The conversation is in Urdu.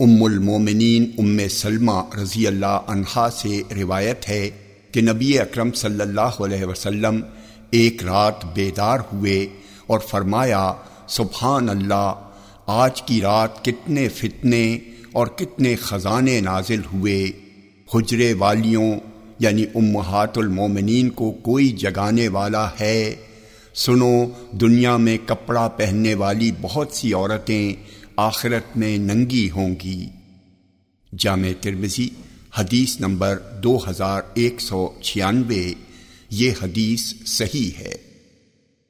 ام المومنین ام سلمہ رضی اللہ عنہا سے روایت ہے کہ نبی اکرم صلی اللہ علیہ وسلم ایک رات بیدار ہوئے اور فرمایا، سبحان اللہ، آج کی رات کتنے فتنے اور کتنے خزانے نازل ہوئے۔ حجرے والیوں یعنی امہات المومنین کو کوئی جگانے والا ہے۔ سنو، دنیا میں کپڑا پہننے والی بہت سی عورتیں آخرت میں ننگی ہوں گی۔ جامع ترمزی حدیث نمبر دو ہزار ایک سو چھیانوے۔ یہ حدیث صحیح ہے۔